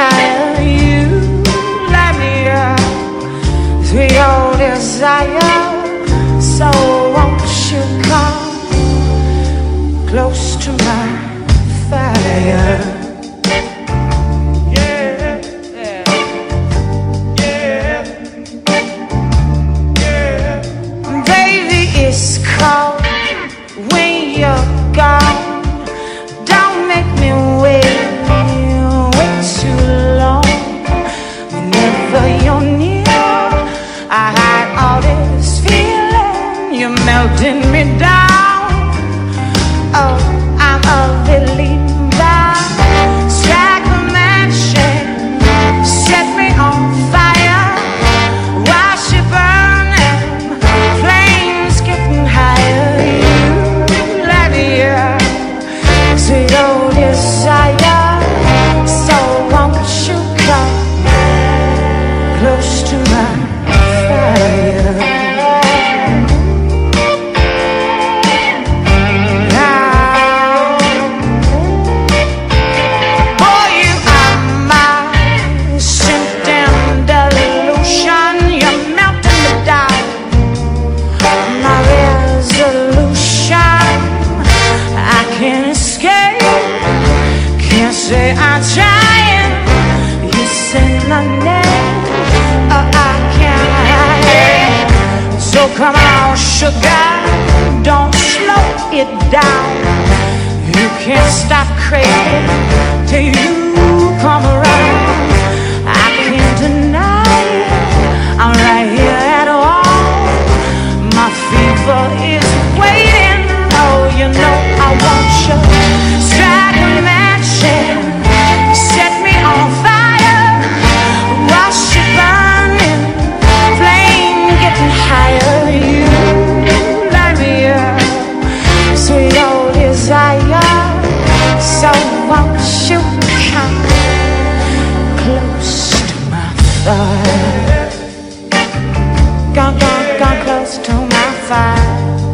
higher, you light me up with your desire. melting me down. I'm trying. You say my name, oh, I can't. So come on, sugar, don't slow it down. You can't stop craving till you come around. side. Gone, gone, gone close to my fire.